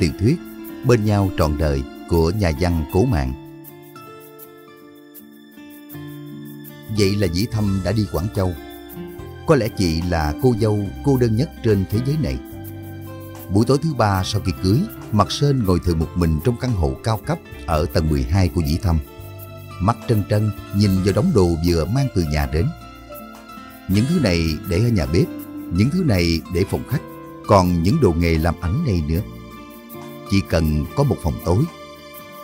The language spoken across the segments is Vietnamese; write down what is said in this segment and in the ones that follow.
tiểu thuyết Bên nhau trọn đời của nhà văn Cố Mạng. Vậy là Dĩ Thâm đã đi Quảng Châu. Có lẽ chị là cô dâu cô đơn nhất trên thế giới này. Buổi tối thứ ba sau khi cưới, Mặt Sơn ngồi thường một mình trong căn hộ cao cấp ở tầng 12 của Dĩ Thâm. Mắt trân trân nhìn vào đống đồ vừa mang từ nhà đến. Những thứ này để ở nhà bếp, những thứ này để phòng khách, còn những đồ nghề làm ảnh này nữa. Chỉ cần có một phòng tối.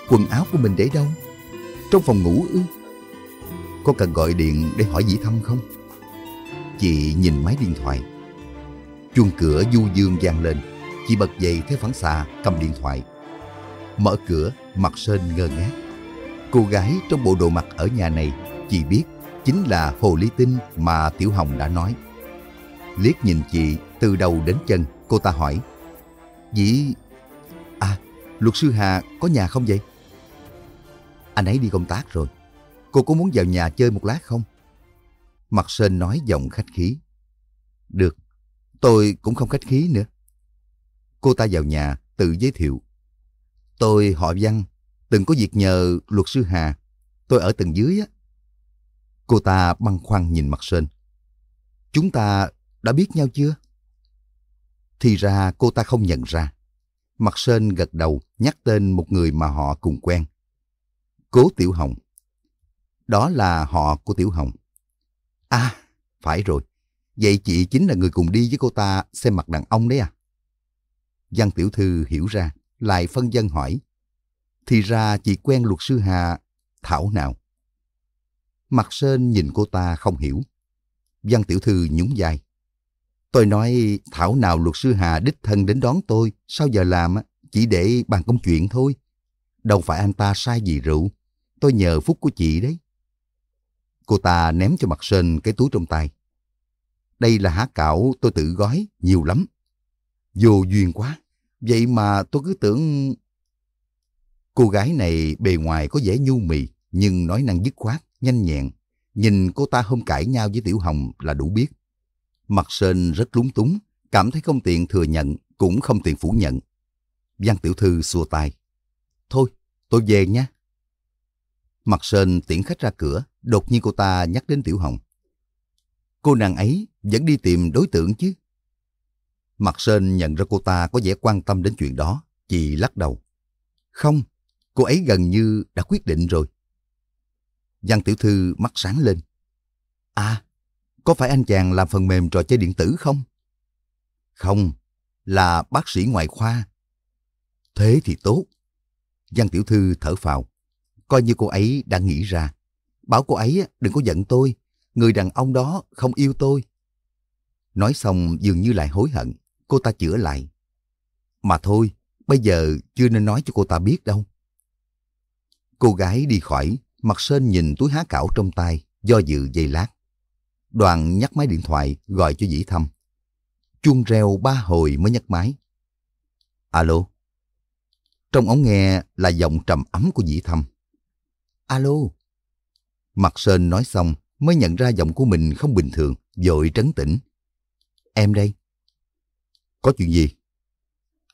Quần áo của mình để đâu? Trong phòng ngủ ư? Có cần gọi điện để hỏi Dĩ Thâm không? Chị nhìn máy điện thoại. Chuông cửa du dương vang lên. Chị bật dậy theo phản xạ cầm điện thoại. Mở cửa, mặt Sơn ngơ ngác. Cô gái trong bộ đồ mặc ở nhà này, chị biết chính là Hồ Ly Tinh mà Tiểu Hồng đã nói. Liếc nhìn chị từ đầu đến chân, cô ta hỏi. Dĩ... À, luật sư Hà có nhà không vậy? Anh ấy đi công tác rồi. Cô có muốn vào nhà chơi một lát không? Mặt Sơn nói giọng khách khí. Được, tôi cũng không khách khí nữa. Cô ta vào nhà, tự giới thiệu. Tôi họ Văn, từng có việc nhờ luật sư Hà. Tôi ở tầng dưới á. Cô ta băn khoăn nhìn mặt Sơn. Chúng ta đã biết nhau chưa? Thì ra cô ta không nhận ra. Mặt Sơn gật đầu nhắc tên một người mà họ cùng quen. Cố Tiểu Hồng. Đó là họ của Tiểu Hồng. À, phải rồi. Vậy chị chính là người cùng đi với cô ta xem mặt đàn ông đấy à? Văn Tiểu Thư hiểu ra, lại phân dân hỏi. Thì ra chị quen luật sư Hà, Thảo nào? Mặt Sơn nhìn cô ta không hiểu. Văn Tiểu Thư nhún vai. Tôi nói Thảo nào luật sư Hà đích thân đến đón tôi, sao giờ làm chỉ để bàn công chuyện thôi. Đâu phải anh ta sai gì rượu, tôi nhờ phúc của chị đấy. Cô ta ném cho mặt Sơn cái túi trong tay. Đây là há cảo tôi tự gói, nhiều lắm. Vô duyên quá, vậy mà tôi cứ tưởng... Cô gái này bề ngoài có vẻ nhu mì, nhưng nói năng dứt khoát, nhanh nhẹn. Nhìn cô ta hôm cãi nhau với Tiểu Hồng là đủ biết. Mặt Sơn rất lúng túng, cảm thấy không tiện thừa nhận, cũng không tiện phủ nhận. Văn Tiểu Thư xua tay. Thôi, tôi về nha. Mặt Sơn tiễn khách ra cửa, đột nhiên cô ta nhắc đến Tiểu Hồng. Cô nàng ấy vẫn đi tìm đối tượng chứ? Mặt Sơn nhận ra cô ta có vẻ quan tâm đến chuyện đó, chị lắc đầu. Không, cô ấy gần như đã quyết định rồi. Văn Tiểu Thư mắt sáng lên. À, có phải anh chàng làm phần mềm trò chơi điện tử không? Không, là bác sĩ ngoại khoa. Thế thì tốt. Giang Tiểu Thư thở phào. Coi như cô ấy đã nghĩ ra. Bảo cô ấy đừng có giận tôi. Người đàn ông đó không yêu tôi. Nói xong dường như lại hối hận. Cô ta chữa lại. Mà thôi, bây giờ chưa nên nói cho cô ta biết đâu. Cô gái đi khỏi, mặt Sơn nhìn túi há cảo trong tay, do dự giây lát. Đoàn nhắc máy điện thoại gọi cho Dĩ Thâm. Chuông reo ba hồi mới nhấc máy. Alo. Trong ống nghe là giọng trầm ấm của Dĩ Thâm. Alo. Mặt Sơn nói xong mới nhận ra giọng của mình không bình thường, vội trấn tĩnh. Em đây. Có chuyện gì?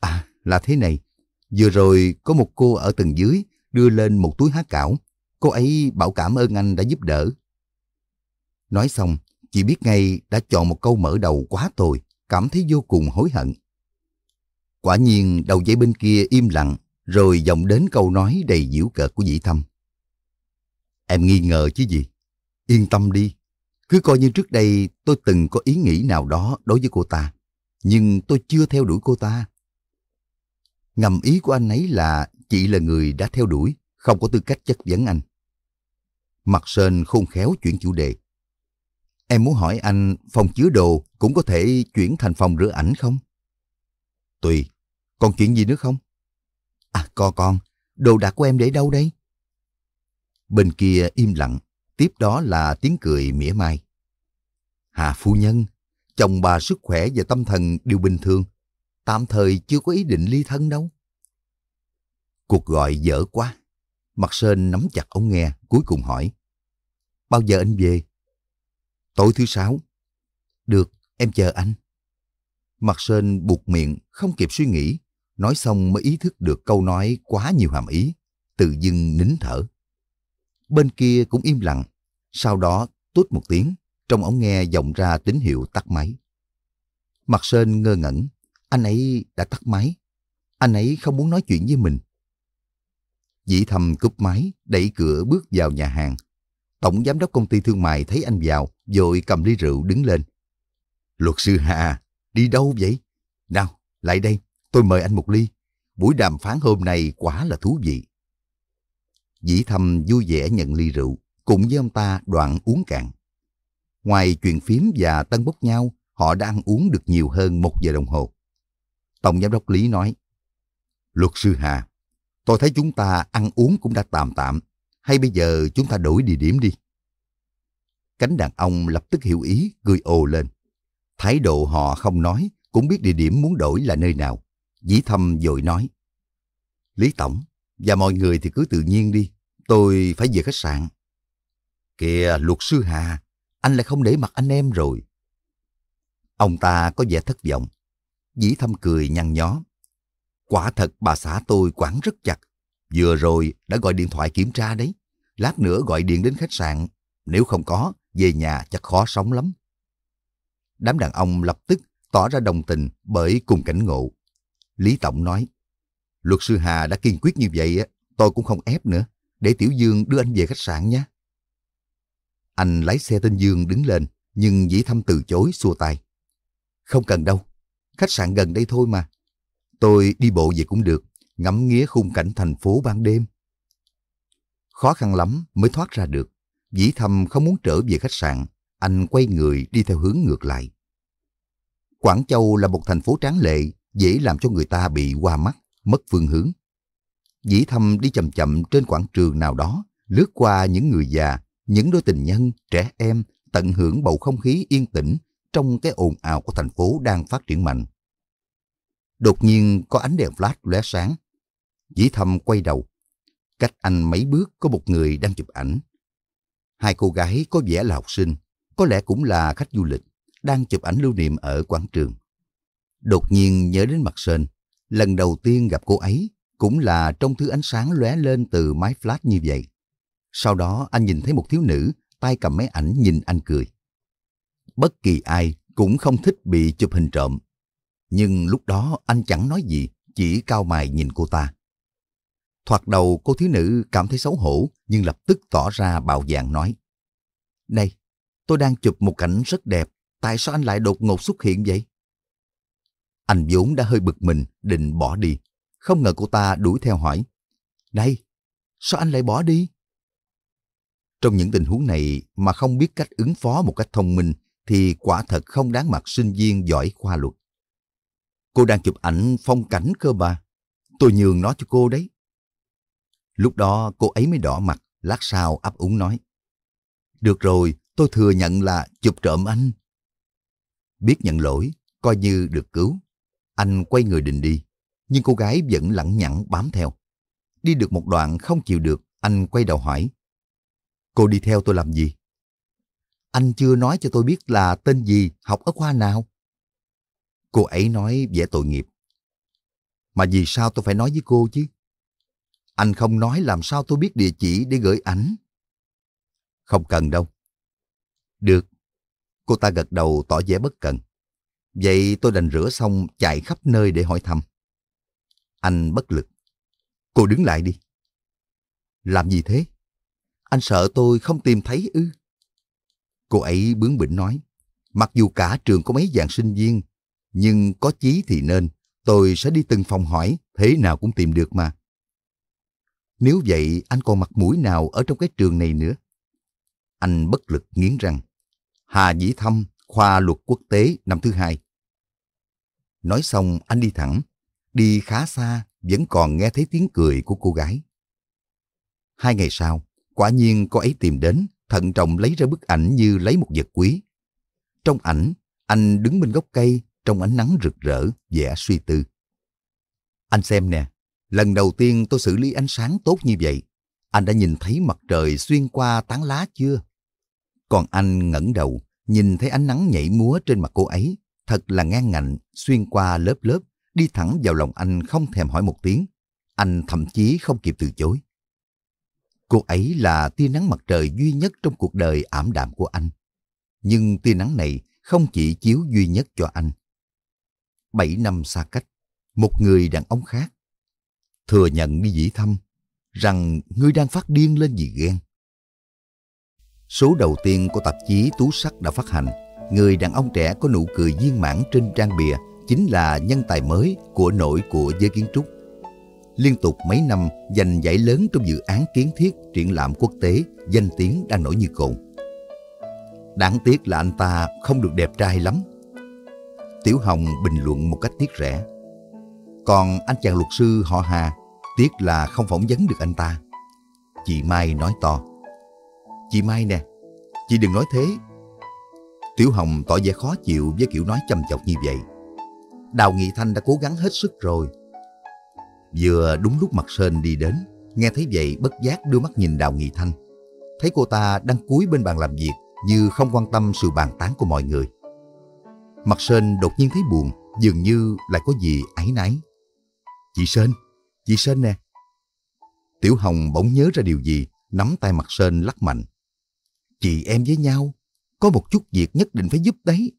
À, là thế này. Vừa rồi có một cô ở tầng dưới đưa lên một túi há cảo. Cô ấy bảo cảm ơn anh đã giúp đỡ. Nói xong, chị biết ngay đã chọn một câu mở đầu quá tồi, cảm thấy vô cùng hối hận. Quả nhiên đầu dây bên kia im lặng, rồi vọng đến câu nói đầy giễu cợt của dĩ thâm. Em nghi ngờ chứ gì? Yên tâm đi. Cứ coi như trước đây tôi từng có ý nghĩ nào đó đối với cô ta. Nhưng tôi chưa theo đuổi cô ta. Ngầm ý của anh ấy là chị là người đã theo đuổi, không có tư cách chất vấn anh. Mặt Sơn khôn khéo chuyển chủ đề. Em muốn hỏi anh phòng chứa đồ cũng có thể chuyển thành phòng rửa ảnh không? Tùy. Còn chuyện gì nữa không? À, con con, đồ đạc của em để đâu đây? Bên kia im lặng, tiếp đó là tiếng cười mỉa mai. Hà phu nhân, chồng bà sức khỏe và tâm thần đều bình thường. Tạm thời chưa có ý định ly thân đâu. Cuộc gọi dở quá. Mặt Sơn nắm chặt ống nghe, cuối cùng hỏi. Bao giờ anh về? Tối thứ sáu. Được, em chờ anh. Mặt Sơn buộc miệng, không kịp suy nghĩ. Nói xong mới ý thức được câu nói quá nhiều hàm ý, tự dưng nín thở. Bên kia cũng im lặng, sau đó tốt một tiếng, trong ống nghe vọng ra tín hiệu tắt máy. Mặt Sơn ngơ ngẩn, anh ấy đã tắt máy. Anh ấy không muốn nói chuyện với mình. Dĩ thầm cúp máy, đẩy cửa bước vào nhà hàng. Tổng giám đốc công ty thương mại thấy anh vào, rồi cầm ly rượu đứng lên. Luật sư Hà, đi đâu vậy? Nào, lại đây, tôi mời anh một ly. Buổi đàm phán hôm nay quá là thú vị. Dĩ thầm vui vẻ nhận ly rượu, cùng với ông ta đoạn uống cạn. Ngoài chuyện phím và tân bốc nhau, họ đã ăn uống được nhiều hơn một giờ đồng hồ. Tổng giám đốc Lý nói, Luật sư Hà, tôi thấy chúng ta ăn uống cũng đã tạm tạm, hay bây giờ chúng ta đổi địa điểm đi? Cánh đàn ông lập tức hiểu ý, cười ồ lên. Thái độ họ không nói, cũng biết địa điểm muốn đổi là nơi nào. Dĩ thâm dội nói. Lý Tổng, và mọi người thì cứ tự nhiên đi, tôi phải về khách sạn. Kìa, luật sư Hà, anh lại không để mặt anh em rồi. Ông ta có vẻ thất vọng. Dĩ thâm cười nhăn nhó. Quả thật bà xã tôi quản rất chặt. Vừa rồi đã gọi điện thoại kiểm tra đấy. Lát nữa gọi điện đến khách sạn. Nếu không có, về nhà chắc khó sống lắm. Đám đàn ông lập tức tỏ ra đồng tình bởi cùng cảnh ngộ. Lý Tổng nói, luật sư Hà đã kiên quyết như vậy, tôi cũng không ép nữa, để Tiểu Dương đưa anh về khách sạn nhé. Anh lái xe tên Dương đứng lên, nhưng Dĩ Thâm từ chối xua tay. Không cần đâu, khách sạn gần đây thôi mà. Tôi đi bộ về cũng được, ngắm nghía khung cảnh thành phố ban đêm. Khó khăn lắm mới thoát ra được. Dĩ Thâm không muốn trở về khách sạn, anh quay người đi theo hướng ngược lại. Quảng Châu là một thành phố tráng lệ, dễ làm cho người ta bị qua mắt, mất phương hướng. Dĩ Thâm đi chậm chậm trên quảng trường nào đó, lướt qua những người già, những đôi tình nhân, trẻ em, tận hưởng bầu không khí yên tĩnh trong cái ồn ào của thành phố đang phát triển mạnh. Đột nhiên có ánh đèn flash lóe sáng. Dĩ Thâm quay đầu. Cách anh mấy bước có một người đang chụp ảnh. Hai cô gái có vẻ là học sinh, có lẽ cũng là khách du lịch, đang chụp ảnh lưu niệm ở quảng trường. Đột nhiên nhớ đến mặt Sơn, lần đầu tiên gặp cô ấy cũng là trong thứ ánh sáng lóe lên từ máy flash như vậy. Sau đó anh nhìn thấy một thiếu nữ tay cầm máy ảnh nhìn anh cười. Bất kỳ ai cũng không thích bị chụp hình trộm. Nhưng lúc đó anh chẳng nói gì, chỉ cao mày nhìn cô ta. Thoạt đầu cô thiếu nữ cảm thấy xấu hổ nhưng lập tức tỏ ra bạo dạn nói. Này, tôi đang chụp một cảnh rất đẹp, tại sao anh lại đột ngột xuất hiện vậy? Anh vốn đã hơi bực mình, định bỏ đi. Không ngờ cô ta đuổi theo hỏi. Này, sao anh lại bỏ đi? Trong những tình huống này mà không biết cách ứng phó một cách thông minh thì quả thật không đáng mặt sinh viên giỏi khoa luật. Cô đang chụp ảnh phong cảnh cơ mà. Tôi nhường nó cho cô đấy. Lúc đó cô ấy mới đỏ mặt, lát sau ấp úng nói. Được rồi, tôi thừa nhận là chụp trộm anh. Biết nhận lỗi, coi như được cứu. Anh quay người định đi, nhưng cô gái vẫn lẳng nhẳng bám theo. Đi được một đoạn không chịu được, anh quay đầu hỏi. Cô đi theo tôi làm gì? Anh chưa nói cho tôi biết là tên gì, học ở khoa nào. Cô ấy nói vẻ tội nghiệp. Mà vì sao tôi phải nói với cô chứ? Anh không nói làm sao tôi biết địa chỉ để gửi ảnh. Không cần đâu. Được. Cô ta gật đầu tỏ vẻ bất cần. Vậy tôi đành rửa xong chạy khắp nơi để hỏi thăm. Anh bất lực. Cô đứng lại đi. Làm gì thế? Anh sợ tôi không tìm thấy ư? Cô ấy bướng bỉnh nói. Mặc dù cả trường có mấy dạng sinh viên, nhưng có chí thì nên, tôi sẽ đi từng phòng hỏi, thế nào cũng tìm được mà. Nếu vậy, anh còn mặt mũi nào ở trong cái trường này nữa? Anh bất lực nghiến răng. Hà Dĩ Thâm, khoa luật quốc tế năm thứ hai. Nói xong, anh đi thẳng. Đi khá xa, vẫn còn nghe thấy tiếng cười của cô gái. Hai ngày sau, quả nhiên cô ấy tìm đến, thận trọng lấy ra bức ảnh như lấy một vật quý. Trong ảnh, anh đứng bên gốc cây, trong ánh nắng rực rỡ, vẻ suy tư. Anh xem nè, lần đầu tiên tôi xử lý ánh sáng tốt như vậy. Anh đã nhìn thấy mặt trời xuyên qua tán lá chưa? Còn anh ngẩng đầu, nhìn thấy ánh nắng nhảy múa trên mặt cô ấy, thật là ngang ngạnh, xuyên qua lớp lớp, đi thẳng vào lòng anh không thèm hỏi một tiếng. Anh thậm chí không kịp từ chối. Cô ấy là tia nắng mặt trời duy nhất trong cuộc đời ảm đạm của anh. Nhưng tia nắng này không chỉ chiếu duy nhất cho anh. Bảy năm xa cách, một người đàn ông khác. Thừa nhận đi dĩ thăm, rằng ngươi đang phát điên lên vì ghen. Số đầu tiên của tạp chí Tú Sắc đã phát hành, người đàn ông trẻ có nụ cười viên mãn trên trang bìa chính là nhân tài mới của nội của giới kiến trúc. Liên tục mấy năm giành giải lớn trong dự án kiến thiết triển lãm quốc tế, danh tiếng đang nổi như cồn. Đáng tiếc là anh ta không được đẹp trai lắm. Tiểu Hồng bình luận một cách tiếc rẻ. Còn anh chàng luật sư họ Hà, tiếc là không phỏng vấn được anh ta. Chị Mai nói to. Chị Mai nè, chị đừng nói thế. Tiểu Hồng tỏ vẻ khó chịu với kiểu nói chăm chọc như vậy. Đào Nghị Thanh đã cố gắng hết sức rồi. Vừa đúng lúc mặt Sơn đi đến, nghe thấy vậy bất giác đưa mắt nhìn Đào Nghị Thanh. Thấy cô ta đang cúi bên bàn làm việc như không quan tâm sự bàn tán của mọi người. Mặt Sơn đột nhiên thấy buồn, dường như lại có gì áy náy. Chị Sơn, chị Sơn nè. Tiểu Hồng bỗng nhớ ra điều gì, nắm tay mặt Sơn lắc mạnh. Chị em với nhau, có một chút việc nhất định phải giúp đấy.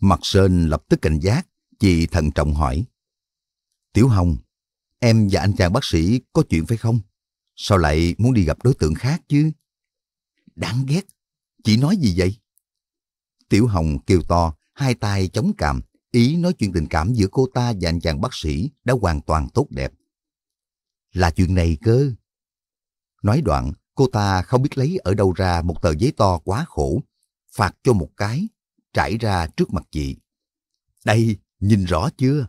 Mặt Sơn lập tức cảnh giác, chị thận trọng hỏi. Tiểu Hồng, em và anh chàng bác sĩ có chuyện phải không? Sao lại muốn đi gặp đối tượng khác chứ? Đáng ghét, chị nói gì vậy? Tiểu Hồng kêu to, hai tay chống cằm, ý nói chuyện tình cảm giữa cô ta và anh chàng bác sĩ đã hoàn toàn tốt đẹp. Là chuyện này cơ. Nói đoạn, cô ta không biết lấy ở đâu ra một tờ giấy to quá khổ, phạt cho một cái, trải ra trước mặt chị. Đây, nhìn rõ chưa?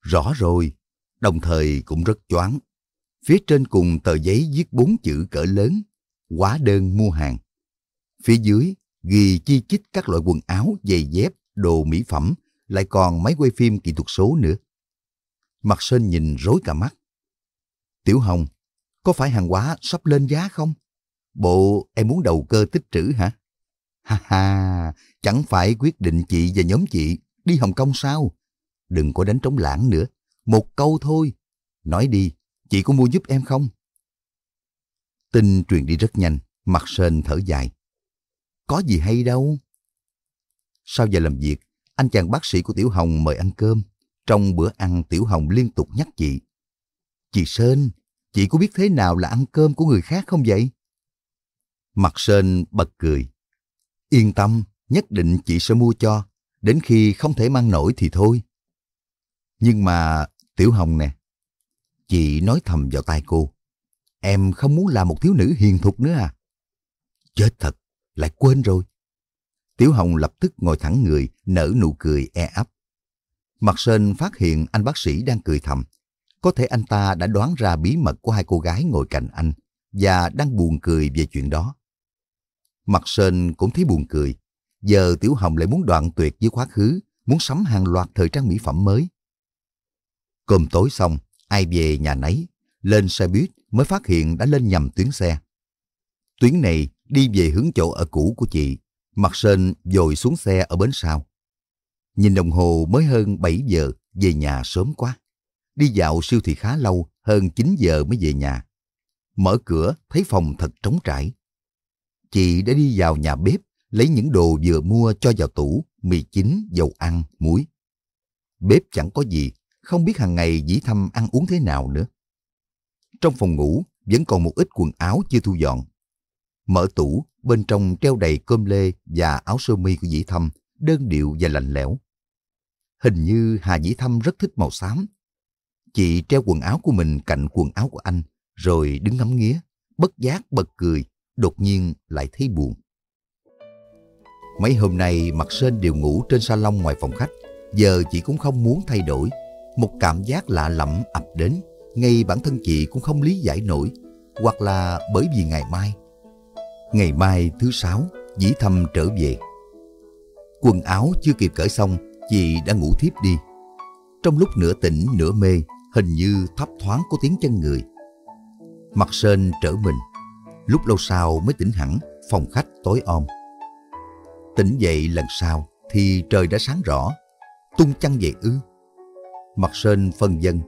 Rõ rồi, đồng thời cũng rất choáng. Phía trên cùng tờ giấy viết bốn chữ cỡ lớn, hóa đơn mua hàng. Phía dưới ghi chi chít các loại quần áo, giày dép, đồ mỹ phẩm, lại còn máy quay phim kỹ thuật số nữa. Mặt Sơn nhìn rối cả mắt. Tiểu Hồng, có phải hàng hóa sắp lên giá không? Bộ em muốn đầu cơ tích trữ hả? Ha ha, chẳng phải quyết định chị và nhóm chị đi Hồng Kông sao? Đừng có đánh trống lãng nữa. Một câu thôi. Nói đi, chị có mua giúp em không? Tin truyền đi rất nhanh, mặt sên thở dài. Có gì hay đâu. Sau giờ làm việc, anh chàng bác sĩ của Tiểu Hồng mời ăn cơm. Trong bữa ăn Tiểu Hồng liên tục nhắc chị. Chị Sơn, chị có biết thế nào là ăn cơm của người khác không vậy? Mặt Sơn bật cười. Yên tâm, nhất định chị sẽ mua cho. Đến khi không thể mang nổi thì thôi. Nhưng mà, Tiểu Hồng nè, chị nói thầm vào tai cô. Em không muốn làm một thiếu nữ hiền thục nữa à? Chết thật, lại quên rồi. Tiểu Hồng lập tức ngồi thẳng người, nở nụ cười e ấp. Mặt Sơn phát hiện anh bác sĩ đang cười thầm. Có thể anh ta đã đoán ra bí mật của hai cô gái ngồi cạnh anh và đang buồn cười về chuyện đó. Mặt Sơn cũng thấy buồn cười. Giờ Tiểu Hồng lại muốn đoạn tuyệt với quá khứ, muốn sắm hàng loạt thời trang mỹ phẩm mới. Cơm tối xong, ai về nhà nấy, lên xe buýt mới phát hiện đã lên nhầm tuyến xe. Tuyến này đi về hướng chỗ ở cũ của chị, mặt Sơn dồi xuống xe ở bến sau. Nhìn đồng hồ mới hơn 7 giờ, về nhà sớm quá. Đi dạo siêu thị khá lâu, hơn 9 giờ mới về nhà. Mở cửa, thấy phòng thật trống trải. Chị đã đi vào nhà bếp, lấy những đồ vừa mua cho vào tủ, mì chính, dầu ăn, muối. Bếp chẳng có gì, không biết hàng ngày dĩ thăm ăn uống thế nào nữa. Trong phòng ngủ, vẫn còn một ít quần áo chưa thu dọn. Mở tủ, bên trong treo đầy cơm lê và áo sơ mi của dĩ thâm, đơn điệu và lạnh lẽo. Hình như Hà Dĩ Thâm rất thích màu xám. Chị treo quần áo của mình cạnh quần áo của anh, rồi đứng ngắm nghía, bất giác bật cười, đột nhiên lại thấy buồn. Mấy hôm nay mặt sên đều ngủ trên salon ngoài phòng khách, giờ chị cũng không muốn thay đổi. Một cảm giác lạ lẫm ập đến, ngay bản thân chị cũng không lý giải nổi, hoặc là bởi vì ngày mai. Ngày mai thứ sáu, dĩ thâm trở về. Quần áo chưa kịp cởi xong, chị đã ngủ thiếp đi. Trong lúc nửa tỉnh nửa mê, hình như thấp thoáng có tiếng chân người. Mặt sên trở mình, lúc lâu sau mới tỉnh hẳn, phòng khách tối om. Tỉnh dậy lần sau thì trời đã sáng rõ, tung chăn về ư. Mặt sên phân dân.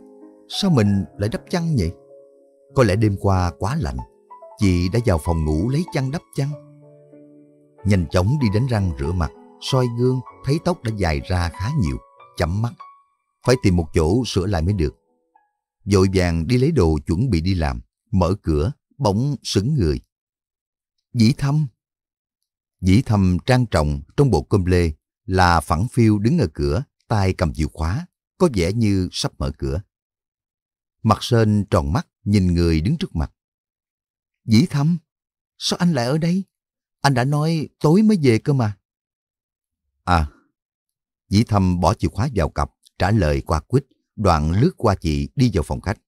Sao mình lại đắp chăn vậy? Có lẽ đêm qua quá lạnh. Chị đã vào phòng ngủ lấy chăn đắp chăn. Nhanh chóng đi đánh răng rửa mặt, soi gương, thấy tóc đã dài ra khá nhiều, chấm mắt. Phải tìm một chỗ sửa lại mới được. Dội vàng đi lấy đồ chuẩn bị đi làm, mở cửa, bỗng sững người. Dĩ thâm. Dĩ thâm trang trọng trong bộ cơm lê là phẳng phiêu đứng ở cửa, tay cầm chìa khóa, có vẻ như sắp mở cửa. Mặt Sơn tròn mắt nhìn người đứng trước mặt. Dĩ thâm, sao anh lại ở đây? Anh đã nói tối mới về cơ mà. À, Dĩ thâm bỏ chìa khóa vào cặp, trả lời qua quýt, đoạn lướt qua chị đi vào phòng khách.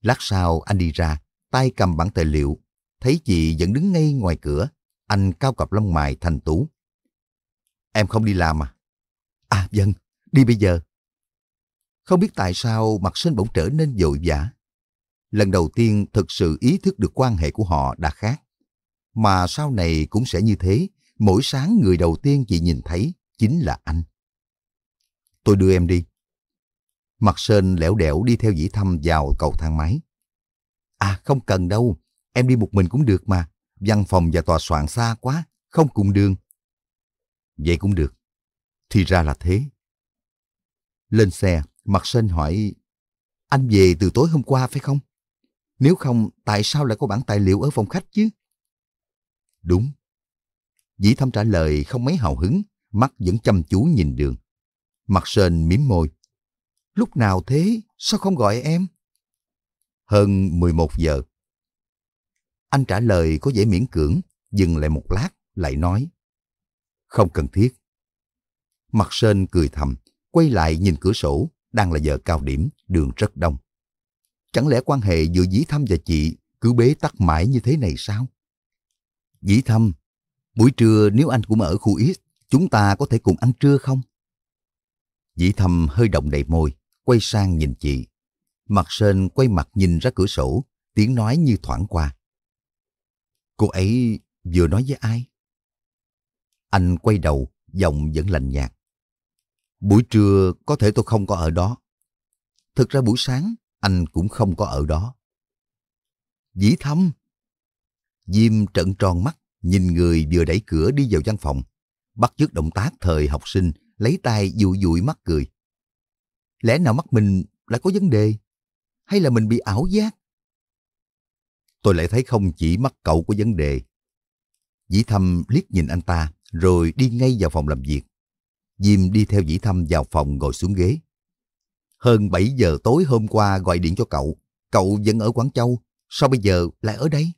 Lát sau anh đi ra, tay cầm bản tài liệu, thấy chị vẫn đứng ngay ngoài cửa, anh cao cặp lông mày thành tú. Em không đi làm à? À vâng, đi bây giờ. Không biết tại sao mặt sinh bỗng trở nên dội vã. Lần đầu tiên thực sự ý thức được quan hệ của họ đã khác. Mà sau này cũng sẽ như thế, mỗi sáng người đầu tiên chị nhìn thấy chính là anh. Tôi đưa em đi. Mặt Sơn lẻo đẻo đi theo dĩ thăm vào cầu thang máy. À không cần đâu, em đi một mình cũng được mà. Văn phòng và tòa soạn xa quá, không cùng đường. Vậy cũng được. Thì ra là thế. Lên xe, Mặt Sơn hỏi, anh về từ tối hôm qua phải không? Nếu không, tại sao lại có bản tài liệu ở phòng khách chứ? Đúng. Dĩ thâm trả lời không mấy hào hứng, mắt vẫn chăm chú nhìn đường. Mặt Sơn mím môi. Lúc nào thế? Sao không gọi em? Hơn 11 giờ. Anh trả lời có vẻ miễn cưỡng, dừng lại một lát, lại nói. Không cần thiết. Mặt Sơn cười thầm, quay lại nhìn cửa sổ, đang là giờ cao điểm, đường rất đông. Chẳng lẽ quan hệ giữa Dĩ Thâm và chị cứ bế tắc mãi như thế này sao? Dĩ Thâm, buổi trưa nếu anh cũng ở khu X, chúng ta có thể cùng ăn trưa không? Dĩ Thâm hơi động đầy môi, quay sang nhìn chị. Mặt sên quay mặt nhìn ra cửa sổ, tiếng nói như thoảng qua. Cô ấy vừa nói với ai? Anh quay đầu, giọng vẫn lạnh nhạt. Buổi trưa có thể tôi không có ở đó. Thực ra buổi sáng anh cũng không có ở đó. Dĩ thâm. Diêm trận tròn mắt, nhìn người vừa đẩy cửa đi vào văn phòng. Bắt chước động tác thời học sinh, lấy tay dụi dụi mắt cười. Lẽ nào mắt mình lại có vấn đề? Hay là mình bị ảo giác? Tôi lại thấy không chỉ mắt cậu có vấn đề. Dĩ thâm liếc nhìn anh ta, rồi đi ngay vào phòng làm việc. Diêm đi theo dĩ thâm vào phòng ngồi xuống ghế. Hơn 7 giờ tối hôm qua gọi điện cho cậu. Cậu vẫn ở Quảng Châu. Sao bây giờ lại ở đây?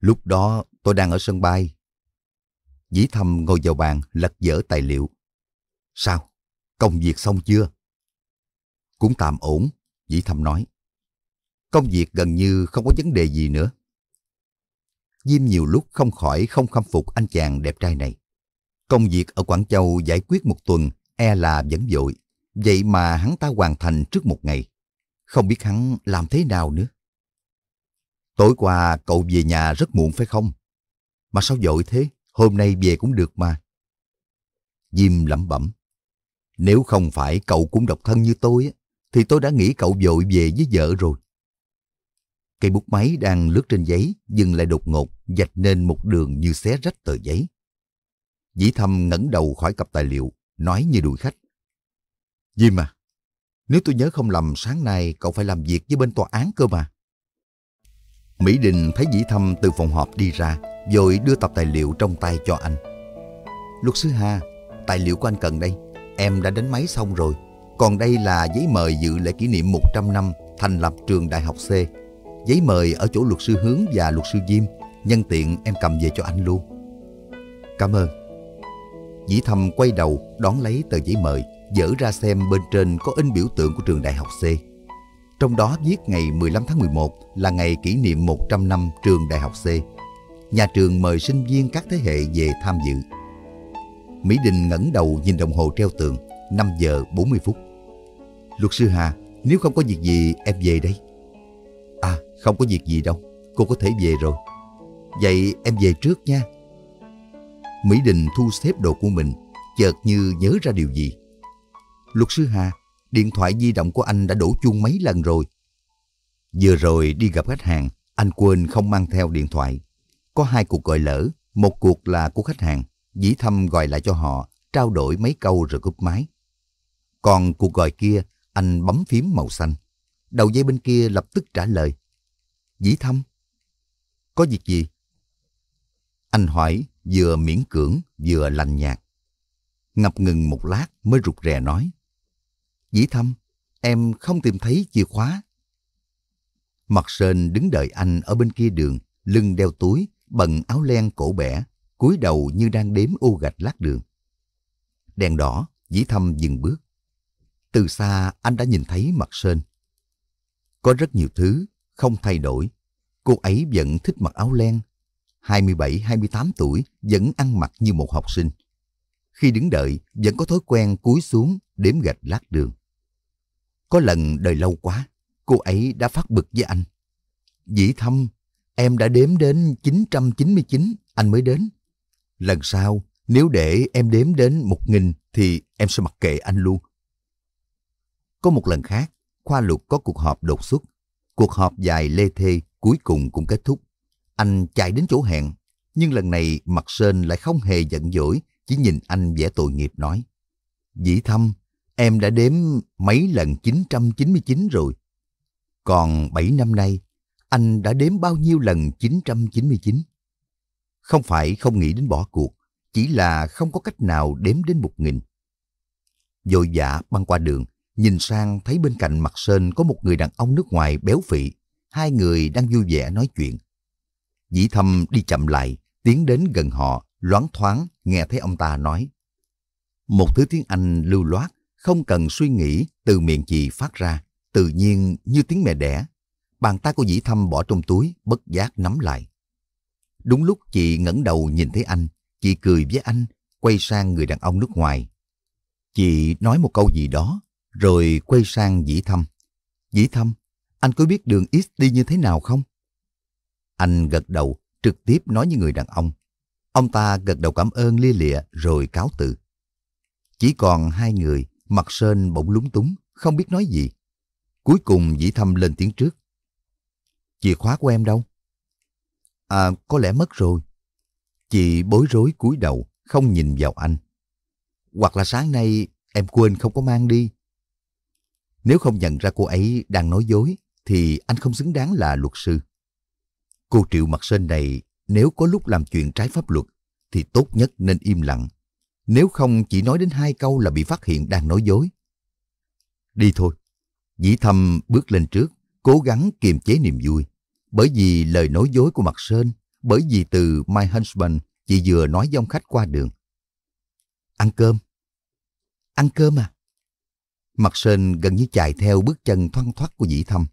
Lúc đó tôi đang ở sân bay. Dĩ thâm ngồi vào bàn lật dở tài liệu. Sao? Công việc xong chưa? Cũng tạm ổn, Dĩ thâm nói. Công việc gần như không có vấn đề gì nữa. Diêm nhiều lúc không khỏi không khâm phục anh chàng đẹp trai này. Công việc ở Quảng Châu giải quyết một tuần e là vẫn dội. Vậy mà hắn ta hoàn thành trước một ngày. Không biết hắn làm thế nào nữa. Tối qua cậu về nhà rất muộn phải không? Mà sao dội thế? Hôm nay về cũng được mà. Diêm lẩm bẩm. Nếu không phải cậu cũng độc thân như tôi, thì tôi đã nghĩ cậu vội về với vợ rồi. Cây bút máy đang lướt trên giấy, dừng lại đột ngột, dạch nên một đường như xé rách tờ giấy. Dĩ thâm ngẩng đầu khỏi cặp tài liệu, nói như đuổi khách. Diêm à, nếu tôi nhớ không lầm sáng nay cậu phải làm việc với bên tòa án cơ mà. Mỹ Đình thấy Dĩ Thâm từ phòng họp đi ra, rồi đưa tập tài liệu trong tay cho anh. Luật sư Hà, tài liệu của anh cần đây. Em đã đánh máy xong rồi. Còn đây là giấy mời dự lễ kỷ niệm 100 năm thành lập trường Đại học C. Giấy mời ở chỗ luật sư Hướng và luật sư Diêm. Nhân tiện em cầm về cho anh luôn. Cảm ơn. Dĩ thầm quay đầu đón lấy tờ giấy mời, dở ra xem bên trên có in biểu tượng của trường Đại học C. Trong đó viết ngày 15 tháng 11 là ngày kỷ niệm 100 năm trường Đại học C. Nhà trường mời sinh viên các thế hệ về tham dự. Mỹ Đình ngẩng đầu nhìn đồng hồ treo tường, 5 giờ 40 phút. Luật sư Hà, nếu không có việc gì em về đây. À, không có việc gì đâu, cô có thể về rồi. Vậy em về trước nha. Mỹ Đình thu xếp đồ của mình, chợt như nhớ ra điều gì. Luật sư Hà, điện thoại di động của anh đã đổ chuông mấy lần rồi. Vừa rồi đi gặp khách hàng, anh quên không mang theo điện thoại. Có hai cuộc gọi lỡ, một cuộc là của khách hàng, dĩ thâm gọi lại cho họ, trao đổi mấy câu rồi cúp máy. Còn cuộc gọi kia, anh bấm phím màu xanh. Đầu dây bên kia lập tức trả lời. Dĩ thâm. Có việc gì? Anh hỏi vừa miễn cưỡng vừa lành nhạt. Ngập ngừng một lát mới rụt rè nói. Dĩ thâm, em không tìm thấy chìa khóa. Mặt sên đứng đợi anh ở bên kia đường, lưng đeo túi, bận áo len cổ bẻ, cúi đầu như đang đếm ô gạch lát đường. Đèn đỏ, dĩ thâm dừng bước. Từ xa anh đã nhìn thấy mặt sơn Có rất nhiều thứ không thay đổi. Cô ấy vẫn thích mặc áo len. 27-28 tuổi vẫn ăn mặc như một học sinh. Khi đứng đợi vẫn có thói quen cúi xuống đếm gạch lát đường. Có lần đời lâu quá, cô ấy đã phát bực với anh. Dĩ thâm, em đã đếm đến 999, anh mới đến. Lần sau, nếu để em đếm đến 1000 thì em sẽ mặc kệ anh luôn. Có một lần khác, khoa lục có cuộc họp đột xuất. Cuộc họp dài lê thê cuối cùng cũng kết thúc. Anh chạy đến chỗ hẹn, nhưng lần này mặt sên lại không hề giận dỗi, chỉ nhìn anh vẻ tội nghiệp nói. Dĩ thâm, em đã đếm mấy lần 999 rồi. Còn 7 năm nay, anh đã đếm bao nhiêu lần 999? Không phải không nghĩ đến bỏ cuộc, chỉ là không có cách nào đếm đến một nghìn. Dội dã băng qua đường, nhìn sang thấy bên cạnh mặt sên có một người đàn ông nước ngoài béo phị. Hai người đang vui vẻ nói chuyện. Dĩ thâm đi chậm lại, tiến đến gần họ, loáng thoáng nghe thấy ông ta nói. Một thứ tiếng Anh lưu loát, không cần suy nghĩ từ miệng chị phát ra, tự nhiên như tiếng mẹ đẻ. Bàn tay của dĩ thâm bỏ trong túi, bất giác nắm lại. Đúng lúc chị ngẩng đầu nhìn thấy anh, chị cười với anh, quay sang người đàn ông nước ngoài. Chị nói một câu gì đó, rồi quay sang dĩ thâm. Dĩ thâm, anh có biết đường X đi như thế nào không? Anh gật đầu, trực tiếp nói với người đàn ông. Ông ta gật đầu cảm ơn lia lịa rồi cáo từ. Chỉ còn hai người, mặt sơn bỗng lúng túng, không biết nói gì. Cuối cùng dĩ thâm lên tiếng trước. Chìa khóa của em đâu? À, có lẽ mất rồi. Chị bối rối cúi đầu, không nhìn vào anh. Hoặc là sáng nay em quên không có mang đi. Nếu không nhận ra cô ấy đang nói dối, thì anh không xứng đáng là luật sư. Cô Triệu Mặt sơn này, nếu có lúc làm chuyện trái pháp luật, thì tốt nhất nên im lặng. Nếu không chỉ nói đến hai câu là bị phát hiện đang nói dối. Đi thôi. Dĩ thâm bước lên trước, cố gắng kiềm chế niềm vui. Bởi vì lời nói dối của Mặt Sơn, bởi vì từ My Huntsman chị vừa nói với ông khách qua đường. Ăn cơm. Ăn cơm à? Mặt Sơn gần như chạy theo bước chân thoăn thoắt của dĩ thâm.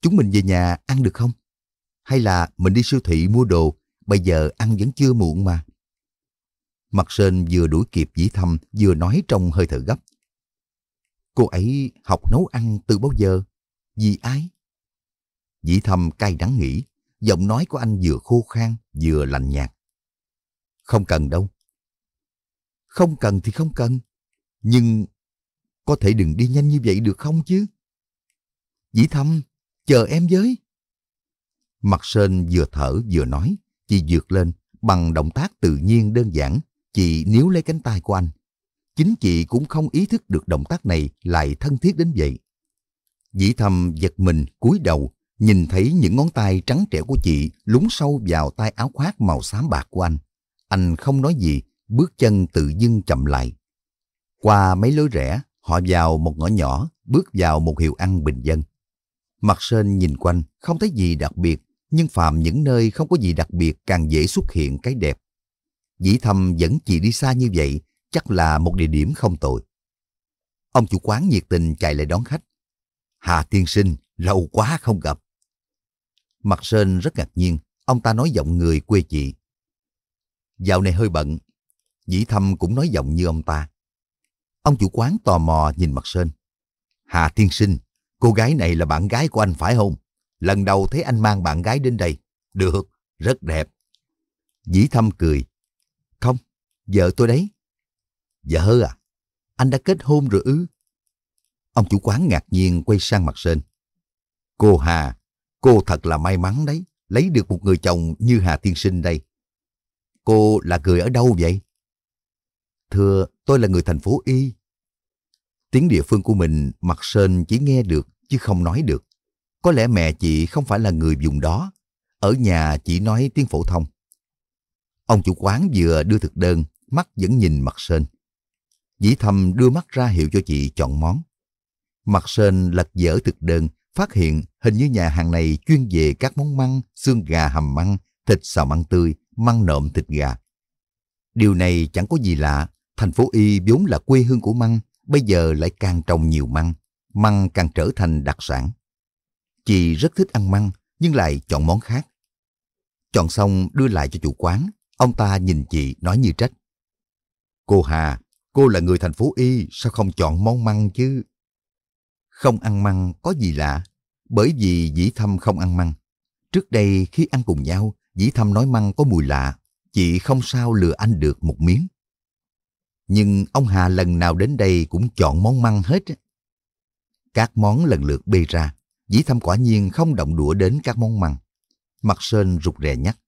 Chúng mình về nhà ăn được không? Hay là mình đi siêu thị mua đồ, bây giờ ăn vẫn chưa muộn mà. Mặt Sơn vừa đuổi kịp dĩ thâm, vừa nói trong hơi thở gấp. Cô ấy học nấu ăn từ bao giờ? Vì ai? Dĩ thâm cay đắng nghĩ, giọng nói của anh vừa khô khan, vừa lạnh nhạt. Không cần đâu. Không cần thì không cần. Nhưng có thể đừng đi nhanh như vậy được không chứ? Dĩ thâm, chờ em với. Mặt sên vừa thở vừa nói, chị dược lên, bằng động tác tự nhiên đơn giản, chị níu lấy cánh tay của anh. Chính chị cũng không ý thức được động tác này lại thân thiết đến vậy. Dĩ thầm giật mình cúi đầu, nhìn thấy những ngón tay trắng trẻo của chị lúng sâu vào tay áo khoác màu xám bạc của anh. Anh không nói gì, bước chân tự dưng chậm lại. Qua mấy lối rẽ, họ vào một ngõ nhỏ, bước vào một hiệu ăn bình dân. Mặt sên nhìn quanh, không thấy gì đặc biệt, nhưng phạm những nơi không có gì đặc biệt càng dễ xuất hiện cái đẹp. Dĩ thâm dẫn chị đi xa như vậy, chắc là một địa điểm không tồi. Ông chủ quán nhiệt tình chạy lại đón khách. Hà tiên sinh, lâu quá không gặp. Mặt Sơn rất ngạc nhiên, ông ta nói giọng người quê chị. Dạo này hơi bận, Dĩ Thâm cũng nói giọng như ông ta. Ông chủ quán tò mò nhìn mặt Sơn. Hà Thiên sinh, cô gái này là bạn gái của anh phải không? Lần đầu thấy anh mang bạn gái đến đây. Được, rất đẹp. Dĩ Thâm cười. Không, vợ tôi đấy. Vợ à? Anh đã kết hôn rồi ư? Ông chủ quán ngạc nhiên quay sang mặt Sơn. Cô Hà, cô thật là may mắn đấy, lấy được một người chồng như Hà Thiên Sinh đây. Cô là người ở đâu vậy? Thưa, tôi là người thành phố Y. Tiếng địa phương của mình, mặt Sơn chỉ nghe được chứ không nói được. Có lẽ mẹ chị không phải là người vùng đó. Ở nhà chỉ nói tiếng phổ thông. Ông chủ quán vừa đưa thực đơn, mắt vẫn nhìn mặt Sơn. Dĩ thầm đưa mắt ra hiệu cho chị chọn món. Mặt Sơn lật dở thực đơn, phát hiện hình như nhà hàng này chuyên về các món măng, xương gà hầm măng, thịt xào măng tươi, măng nộm thịt gà. Điều này chẳng có gì lạ, thành phố Y vốn là quê hương của măng, bây giờ lại càng trồng nhiều măng, măng càng trở thành đặc sản. Chị rất thích ăn măng, nhưng lại chọn món khác. Chọn xong đưa lại cho chủ quán, ông ta nhìn chị nói như trách. Cô Hà, cô là người thành phố Y, sao không chọn món măng chứ? Không ăn măng có gì lạ, bởi vì dĩ thâm không ăn măng. Trước đây khi ăn cùng nhau, dĩ thâm nói măng có mùi lạ, chị không sao lừa anh được một miếng. Nhưng ông Hà lần nào đến đây cũng chọn món măng hết. Các món lần lượt bê ra, dĩ thâm quả nhiên không động đũa đến các món măng. Mặt Sơn rụt rè nhắc.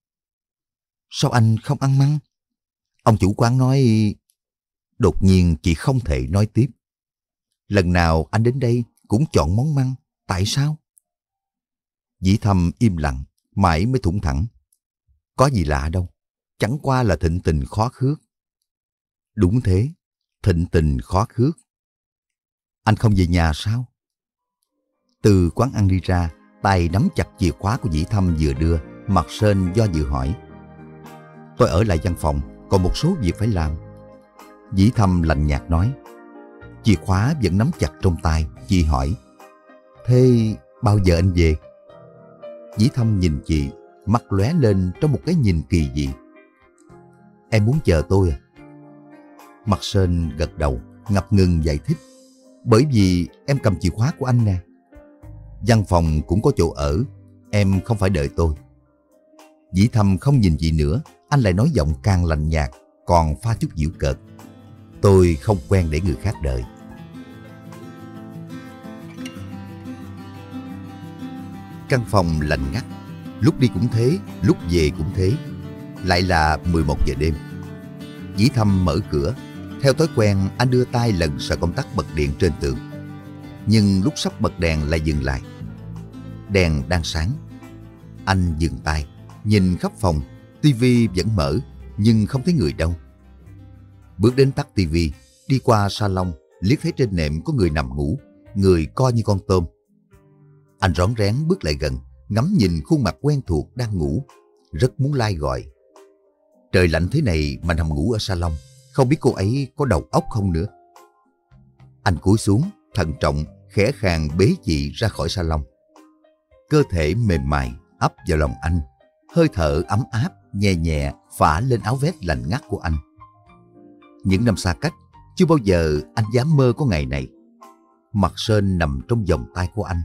Sao anh không ăn măng? Ông chủ quán nói... Đột nhiên chị không thể nói tiếp. Lần nào anh đến đây cũng chọn món măng. Tại sao? Dĩ thâm im lặng, mãi mới thủng thẳng. Có gì lạ đâu, chẳng qua là thịnh tình khó khước. Đúng thế, thịnh tình khó khước. Anh không về nhà sao? Từ quán ăn đi ra, tay nắm chặt chìa khóa của dĩ thâm vừa đưa, mặt sên do dự hỏi. Tôi ở lại văn phòng, còn một số việc phải làm. Dĩ thâm lạnh nhạt nói. Chìa khóa vẫn nắm chặt trong tay, chị hỏi. Thế bao giờ anh về? Dĩ thâm nhìn chị, mắt lóe lên trong một cái nhìn kỳ dị. Em muốn chờ tôi à? Mặt Sơn gật đầu, ngập ngừng giải thích. Bởi vì em cầm chìa khóa của anh nè. Văn phòng cũng có chỗ ở, em không phải đợi tôi. Dĩ thâm không nhìn gì nữa, anh lại nói giọng càng lạnh nhạt, còn pha chút dịu cợt. Tôi không quen để người khác đợi. Căn phòng lạnh ngắt, lúc đi cũng thế, lúc về cũng thế. Lại là 11 giờ đêm. Dĩ thâm mở cửa, theo thói quen anh đưa tay lần sợi công tắc bật điện trên tường. Nhưng lúc sắp bật đèn lại dừng lại. Đèn đang sáng. Anh dừng tay, nhìn khắp phòng, tivi vẫn mở, nhưng không thấy người đâu. Bước đến tắt tivi, đi qua salon, liếc thấy trên nệm có người nằm ngủ, người co như con tôm. Anh rón rén bước lại gần, ngắm nhìn khuôn mặt quen thuộc đang ngủ, rất muốn lai gọi. Trời lạnh thế này mà nằm ngủ ở salon, không biết cô ấy có đầu óc không nữa. Anh cúi xuống, thận trọng, khẽ khàng bế chị ra khỏi salon. Cơ thể mềm mại ấp vào lòng anh, hơi thở ấm áp, nhẹ nhẹ phả lên áo vest lạnh ngắt của anh. Những năm xa cách, chưa bao giờ anh dám mơ có ngày này. Mặt Sơn nằm trong vòng tay của anh.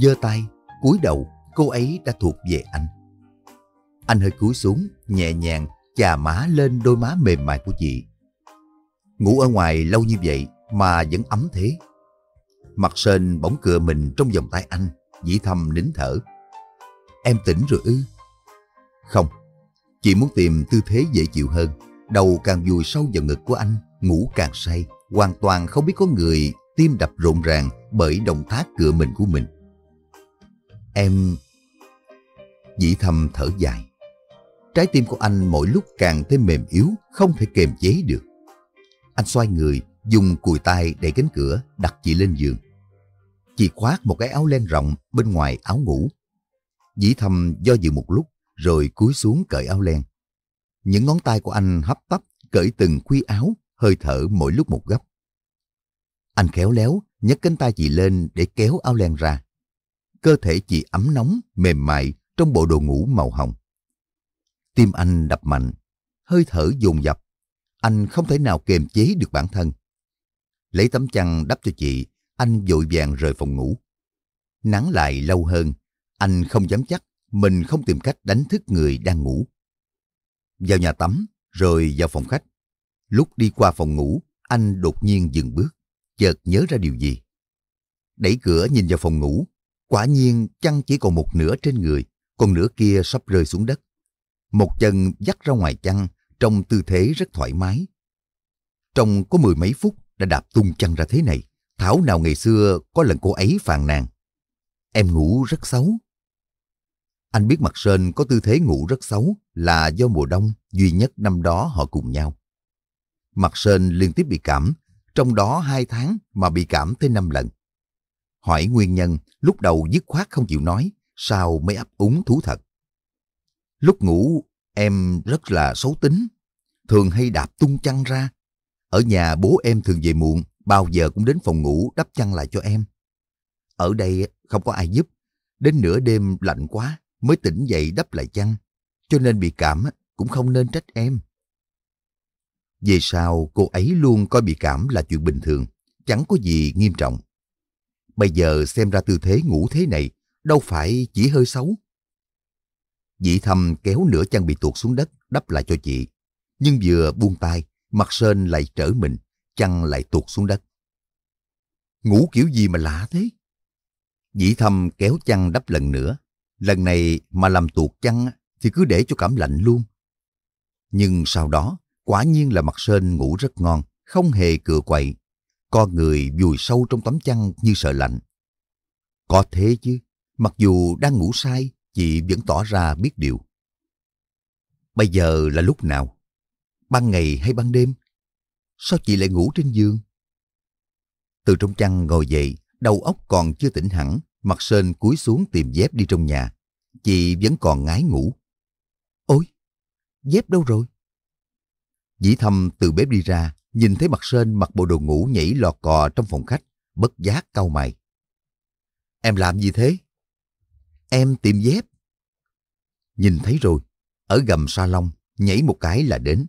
giơ tay, cúi đầu, cô ấy đã thuộc về anh. Anh hơi cúi xuống, nhẹ nhàng chà má lên đôi má mềm mại của chị. Ngủ ở ngoài lâu như vậy mà vẫn ấm thế. Mặt Sơn bỗng cựa mình trong vòng tay anh, dĩ thầm nín thở. Em tỉnh rồi ư? Không, chị muốn tìm tư thế dễ chịu hơn. Đầu càng vùi sâu vào ngực của anh, ngủ càng say, hoàn toàn không biết có người tim đập rộn ràng bởi động tác cựa mình của mình. Em... Dĩ thầm thở dài. Trái tim của anh mỗi lúc càng thêm mềm yếu, không thể kềm chế được. Anh xoay người, dùng cùi tay đẩy cánh cửa, đặt chị lên giường. Chị khoác một cái áo len rộng bên ngoài áo ngủ. Dĩ thầm do dự một lúc, rồi cúi xuống cởi áo len. Những ngón tay của anh hấp tấp cởi từng khuy áo, hơi thở mỗi lúc một gấp. Anh khéo léo nhấc cánh tay chị lên để kéo áo len ra. Cơ thể chị ấm nóng, mềm mại trong bộ đồ ngủ màu hồng. Tim anh đập mạnh, hơi thở dồn dập. Anh không thể nào kiềm chế được bản thân. Lấy tấm chăn đắp cho chị, anh vội vàng rời phòng ngủ. Nắng lại lâu hơn, anh không dám chắc mình không tìm cách đánh thức người đang ngủ. Vào nhà tắm, rồi vào phòng khách. Lúc đi qua phòng ngủ, anh đột nhiên dừng bước, chợt nhớ ra điều gì. đẩy cửa nhìn vào phòng ngủ. Quả nhiên chăn chỉ còn một nửa trên người, còn nửa kia sắp rơi xuống đất. Một chân dắt ra ngoài chăn, trong tư thế rất thoải mái. Trong có mười mấy phút đã đạp tung chăn ra thế này, Thảo nào ngày xưa có lần cô ấy phàn nàn. Em ngủ rất xấu. Anh biết mặt Sơn có tư thế ngủ rất xấu là do mùa đông duy nhất năm đó họ cùng nhau. Mặt Sơn liên tiếp bị cảm, trong đó hai tháng mà bị cảm tới năm lần. Hỏi nguyên nhân, lúc đầu dứt khoát không chịu nói, sao mới ấp úng thú thật. Lúc ngủ, em rất là xấu tính, thường hay đạp tung chăn ra. Ở nhà bố em thường về muộn, bao giờ cũng đến phòng ngủ đắp chăn lại cho em. Ở đây không có ai giúp, đến nửa đêm lạnh quá mới tỉnh dậy đắp lại chăn, cho nên bị cảm cũng không nên trách em. Về sau cô ấy luôn coi bị cảm là chuyện bình thường, chẳng có gì nghiêm trọng. Bây giờ xem ra tư thế ngủ thế này, đâu phải chỉ hơi xấu. Dĩ thầm kéo nửa chăn bị tuột xuống đất, đắp lại cho chị. Nhưng vừa buông tay, mặt sên lại trở mình, chăn lại tuột xuống đất. Ngủ kiểu gì mà lạ thế? Dĩ thầm kéo chăn đắp lần nữa. Lần này mà làm tuột chăn thì cứ để cho cảm lạnh luôn. Nhưng sau đó, quả nhiên là mặt sên ngủ rất ngon, không hề cựa quậy. Con người vùi sâu trong tấm chăn như sợ lạnh. Có thế chứ, mặc dù đang ngủ say, chị vẫn tỏ ra biết điều. Bây giờ là lúc nào? Ban ngày hay ban đêm? Sao chị lại ngủ trên giường? Từ trong chăn ngồi dậy, đầu óc còn chưa tỉnh hẳn, mặt sên cúi xuống tìm dép đi trong nhà. Chị vẫn còn ngái ngủ. Ôi, dép đâu rồi? Dĩ thâm từ bếp đi ra, nhìn thấy mặt sên mặc bộ đồ ngủ nhảy lọt cò trong phòng khách, bất giác cau mày. Em làm gì thế? Em tìm dép. Nhìn thấy rồi, ở gầm salon, nhảy một cái là đến.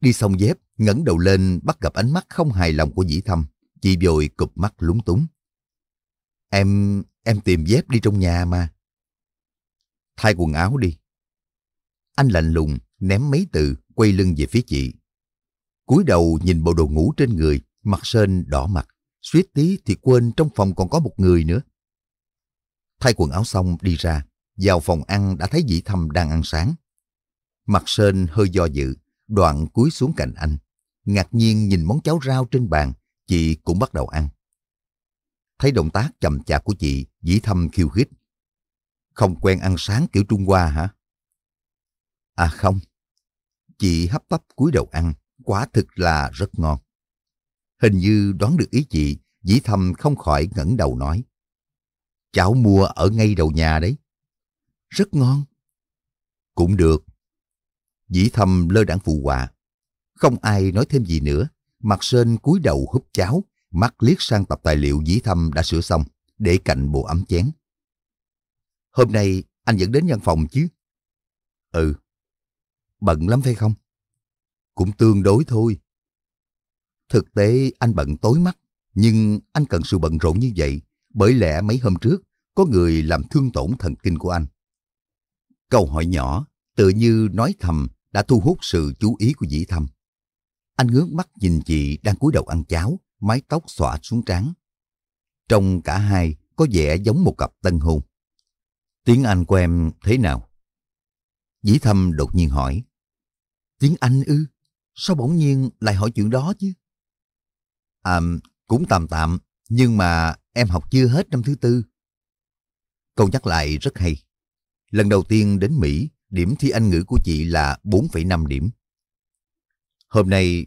Đi xong dép, ngẩng đầu lên bắt gặp ánh mắt không hài lòng của dĩ thâm. Chị vội cụp mắt lúng túng. Em, em tìm dép đi trong nhà mà. Thay quần áo đi. Anh lạnh lùng, ném mấy từ, quay lưng về phía chị. cúi đầu nhìn bộ đồ ngủ trên người, mặt sên đỏ mặt, suýt tí thì quên trong phòng còn có một người nữa. Thay quần áo xong đi ra, vào phòng ăn đã thấy dĩ thâm đang ăn sáng. Mặt sên hơi do dự, đoạn cúi xuống cạnh anh. Ngạc nhiên nhìn món cháo rau trên bàn, chị cũng bắt đầu ăn. Thấy động tác chậm chạp của chị, dĩ thâm khiêu khích. Không quen ăn sáng kiểu Trung Hoa hả? À không. Chị hấp tấp cúi đầu ăn, quả thực là rất ngon. Hình như đoán được ý chị, dĩ thâm không khỏi ngẩng đầu nói. Cháu mua ở ngay đầu nhà đấy. Rất ngon. Cũng được. Dĩ thâm lơ đảng phụ họa. Không ai nói thêm gì nữa. Mặt sên cúi đầu húp cháo, mắt liếc sang tập tài liệu dĩ thâm đã sửa xong, để cạnh bộ ấm chén. Hôm nay anh vẫn đến văn phòng chứ? Ừ. Bận lắm phải không? Cũng tương đối thôi. Thực tế anh bận tối mắt, nhưng anh cần sự bận rộn như vậy, bởi lẽ mấy hôm trước có người làm thương tổn thần kinh của anh. Câu hỏi nhỏ, tự như nói thầm, đã thu hút sự chú ý của dĩ thâm. Anh ngước mắt nhìn chị đang cúi đầu ăn cháo, mái tóc xõa xuống trán. Trong cả hai có vẻ giống một cặp tân hôn. Tiếng Anh của em thế nào? Dĩ thâm đột nhiên hỏi. Tiếng Anh ư? Sao bỗng nhiên lại hỏi chuyện đó chứ? À, cũng tạm tạm, nhưng mà em học chưa hết năm thứ tư. Câu nhắc lại rất hay. Lần đầu tiên đến Mỹ, điểm thi Anh ngữ của chị là 4,5 điểm. Hôm nay